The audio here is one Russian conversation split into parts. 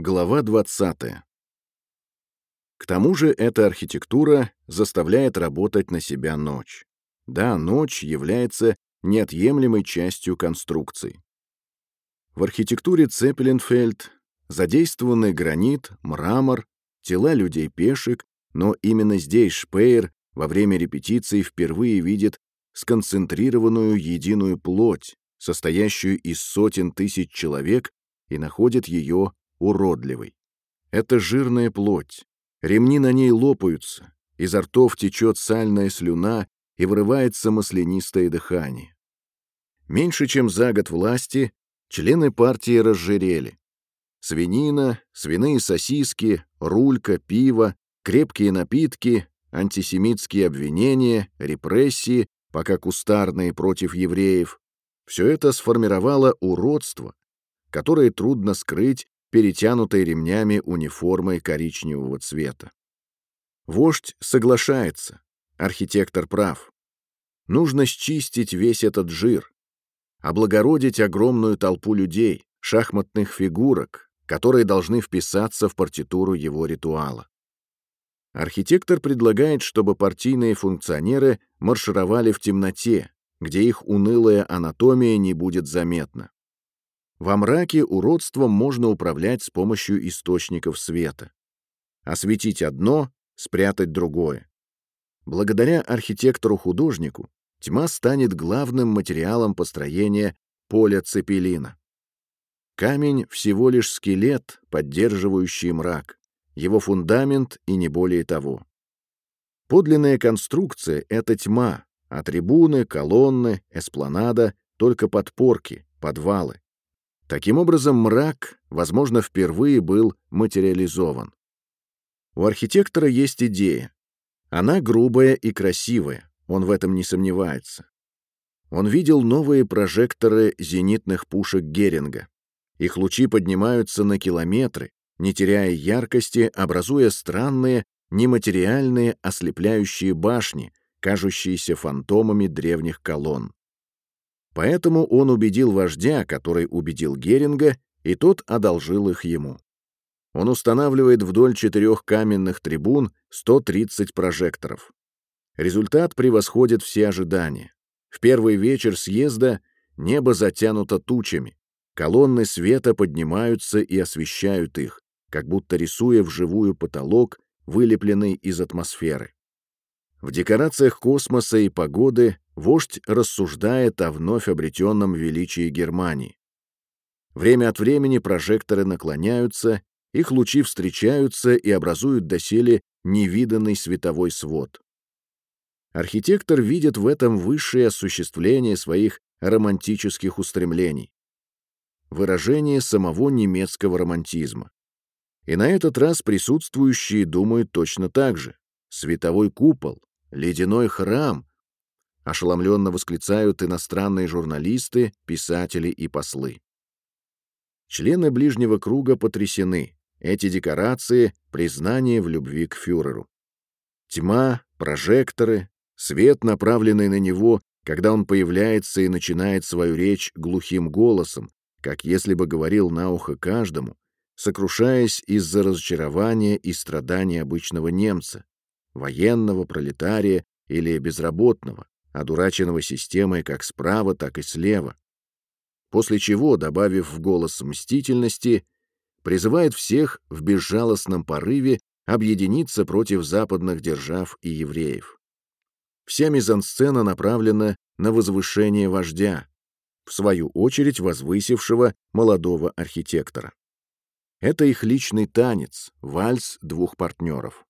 Глава 20. К тому же эта архитектура заставляет работать на себя ночь. Да, ночь является неотъемлемой частью конструкции. В архитектуре Цеппеленфельд задействованы гранит, мрамор, тела людей-пешек, но именно здесь Шпеер во время репетиции впервые видит сконцентрированную единую плоть, состоящую из сотен тысяч человек, и находит ее уродливой. Это жирная плоть. Ремни на ней лопаются, изо ртов течет сальная слюна и вырывается маслянистое дыхание. Меньше чем за год власти члены партии разжирели. Свинина, свиные сосиски, рулька, пиво, крепкие напитки, антисемитские обвинения, репрессии, пока кустарные против евреев. Все это сформировало уродство, которое трудно скрыть перетянутой ремнями униформой коричневого цвета. Вождь соглашается, архитектор прав. Нужно счистить весь этот жир, облагородить огромную толпу людей, шахматных фигурок, которые должны вписаться в партитуру его ритуала. Архитектор предлагает, чтобы партийные функционеры маршировали в темноте, где их унылая анатомия не будет заметна. Во мраке уродством можно управлять с помощью источников света. Осветить одно, спрятать другое. Благодаря архитектору-художнику тьма станет главным материалом построения поля цепелина. Камень — всего лишь скелет, поддерживающий мрак, его фундамент и не более того. Подлинная конструкция — это тьма, а трибуны, колонны, эспланада — только подпорки, подвалы. Таким образом, мрак, возможно, впервые был материализован. У архитектора есть идея. Она грубая и красивая, он в этом не сомневается. Он видел новые прожекторы зенитных пушек Геринга. Их лучи поднимаются на километры, не теряя яркости, образуя странные, нематериальные ослепляющие башни, кажущиеся фантомами древних колонн. Поэтому он убедил вождя, который убедил Геринга, и тот одолжил их ему. Он устанавливает вдоль четырех каменных трибун 130 прожекторов. Результат превосходит все ожидания. В первый вечер съезда небо затянуто тучами, колонны света поднимаются и освещают их, как будто рисуя вживую потолок, вылепленный из атмосферы. В декорациях космоса и погоды вождь рассуждает о вновь обретенном величии Германии. Время от времени прожекторы наклоняются, их лучи встречаются и образуют доселе невиданный световой свод. Архитектор видит в этом высшее осуществление своих романтических устремлений. Выражение самого немецкого романтизма. И на этот раз присутствующие думают точно так же. Световой купол, ледяной храм, ошеломленно восклицают иностранные журналисты, писатели и послы. Члены ближнего круга потрясены. Эти декорации — признание в любви к фюреру. Тьма, прожекторы, свет, направленный на него, когда он появляется и начинает свою речь глухим голосом, как если бы говорил на ухо каждому, сокрушаясь из-за разочарования и страданий обычного немца, военного, пролетария или безработного, одураченного системой как справа, так и слева. После чего, добавив в голос мстительности, призывает всех в безжалостном порыве объединиться против западных держав и евреев. Вся мизансцена направлена на возвышение вождя, в свою очередь возвысившего молодого архитектора. Это их личный танец, вальс двух партнеров.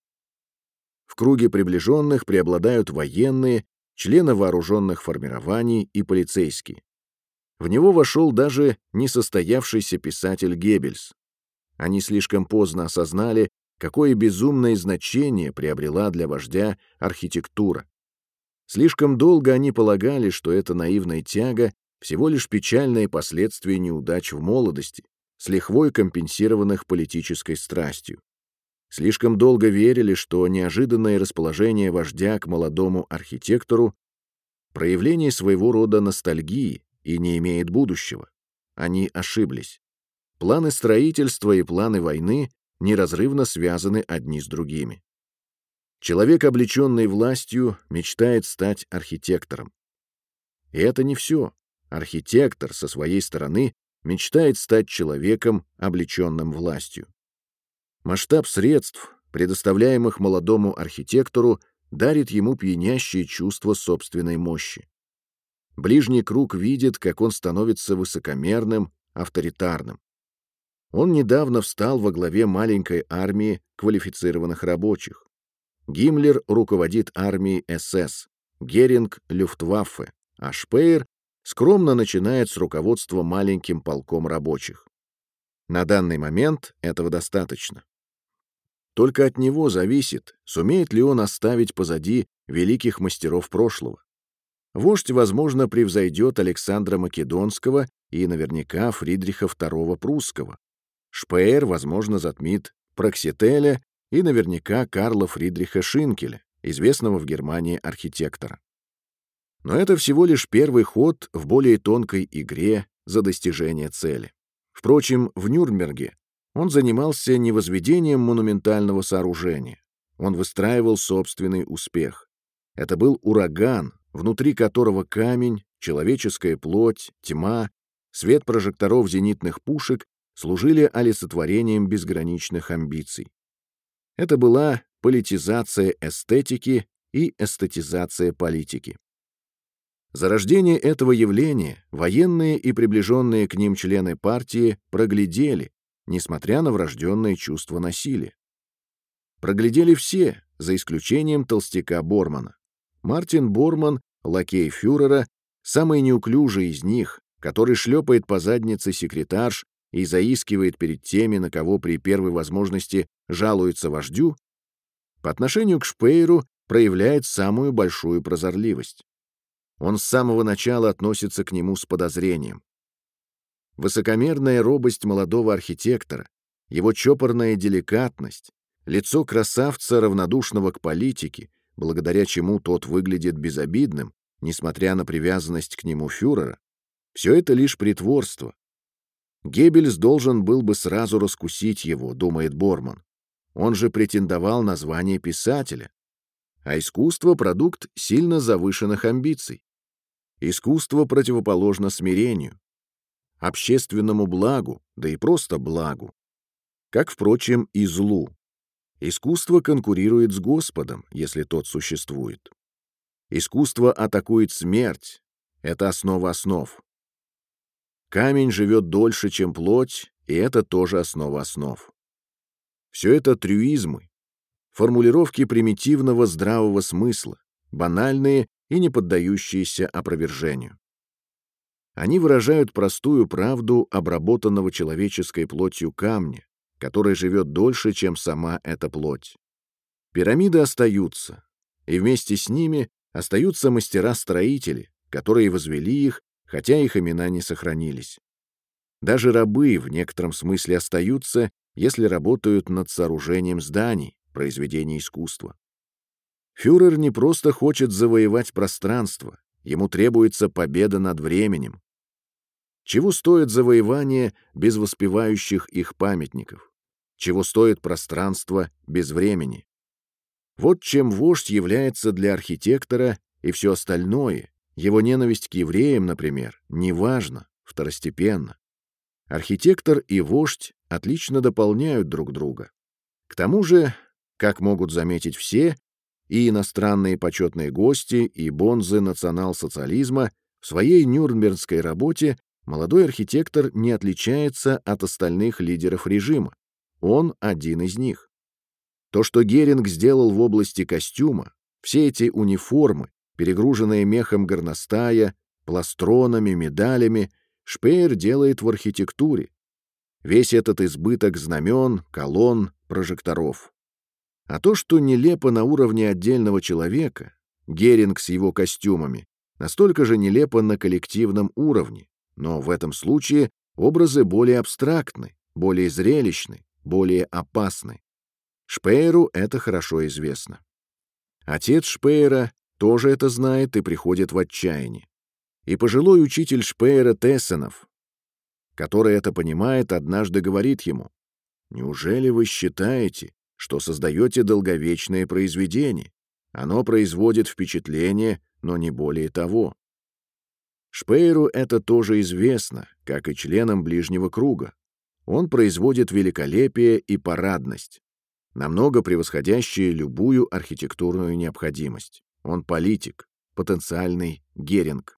В круге приближенных преобладают военные, члены вооруженных формирований и полицейские. В него вошел даже несостоявшийся писатель Геббельс. Они слишком поздно осознали, какое безумное значение приобрела для вождя архитектура. Слишком долго они полагали, что эта наивная тяга всего лишь печальные последствия неудач в молодости, с лихвой компенсированных политической страстью. Слишком долго верили, что неожиданное расположение вождя к молодому архитектору — проявление своего рода ностальгии и не имеет будущего. Они ошиблись. планы строительства и планы войны неразрывно связаны одни с другими. Человек, облеченный властью, мечтает стать архитектором. И это не все. Архитектор со своей стороны мечтает стать человеком, облеченным властью. Масштаб средств, предоставляемых молодому архитектору, дарит ему пьянящее чувство собственной мощи. Ближний круг видит, как он становится высокомерным, авторитарным. Он недавно встал во главе маленькой армии квалифицированных рабочих. Гиммлер руководит армией СС, Геринг — Люфтваффе, а Шпеер скромно начинает с руководства маленьким полком рабочих. На данный момент этого достаточно. Только от него зависит, сумеет ли он оставить позади великих мастеров прошлого. Вождь, возможно, превзойдет Александра Македонского и наверняка Фридриха II Прусского. Шпеер, возможно, затмит Проксителя и наверняка Карла Фридриха Шинкеля, известного в Германии архитектора. Но это всего лишь первый ход в более тонкой игре за достижение цели. Впрочем, в Нюрнберге он занимался не возведением монументального сооружения. Он выстраивал собственный успех. Это был ураган, внутри которого камень, человеческая плоть, тьма, свет прожекторов зенитных пушек служили олицетворением безграничных амбиций. Это была политизация эстетики и эстетизация политики. Зарождение этого явления военные и приближенные к ним члены партии проглядели, несмотря на врожденное чувство насилия. Проглядели все, за исключением толстяка Бормана. Мартин Борман, лакей фюрера, самый неуклюжий из них, который шлепает по заднице секретарш и заискивает перед теми, на кого при первой возможности жалуется вождю, по отношению к Шпейру проявляет самую большую прозорливость. Он с самого начала относится к нему с подозрением. Высокомерная робость молодого архитектора, его чопорная деликатность, лицо красавца, равнодушного к политике, благодаря чему тот выглядит безобидным, несмотря на привязанность к нему фюрера, все это лишь притворство. Геббельс должен был бы сразу раскусить его, думает Борман. Он же претендовал на звание писателя. А искусство — продукт сильно завышенных амбиций. Искусство противоположно смирению, общественному благу, да и просто благу. Как, впрочем, и злу. Искусство конкурирует с Господом, если тот существует. Искусство атакует смерть. Это основа основ. Камень живет дольше, чем плоть, и это тоже основа основ. Все это трюизмы, формулировки примитивного здравого смысла, банальные и не поддающиеся опровержению. Они выражают простую правду обработанного человеческой плотью камня, который живет дольше, чем сама эта плоть. Пирамиды остаются, и вместе с ними остаются мастера-строители, которые возвели их, хотя их имена не сохранились. Даже рабы в некотором смысле остаются, если работают над сооружением зданий, произведений искусства. Фюрер не просто хочет завоевать пространство, ему требуется победа над временем. Чего стоит завоевание без воспевающих их памятников? Чего стоит пространство без времени? Вот чем вождь является для архитектора и все остальное, его ненависть к евреям, например, неважно, второстепенно. Архитектор и вождь отлично дополняют друг друга. К тому же, как могут заметить все, и иностранные почетные гости, и бонзы национал-социализма, в своей нюрнбергской работе молодой архитектор не отличается от остальных лидеров режима. Он один из них. То, что Геринг сделал в области костюма, все эти униформы, перегруженные мехом горностая, пластронами, медалями, Шпеер делает в архитектуре. Весь этот избыток знамен, колонн, прожекторов. А то, что нелепо на уровне отдельного человека, Геринг с его костюмами, настолько же нелепо на коллективном уровне, но в этом случае образы более абстрактны, более зрелищны, более опасны. Шпееру это хорошо известно. Отец Шпеера тоже это знает и приходит в отчаяние. И пожилой учитель Шпеера Тессенов. который это понимает, однажды говорит ему, «Неужели вы считаете, что создаете долговечное произведение? Оно производит впечатление, но не более того». Шпейру это тоже известно, как и членам ближнего круга. Он производит великолепие и парадность, намного превосходящие любую архитектурную необходимость. Он политик, потенциальный Геринг.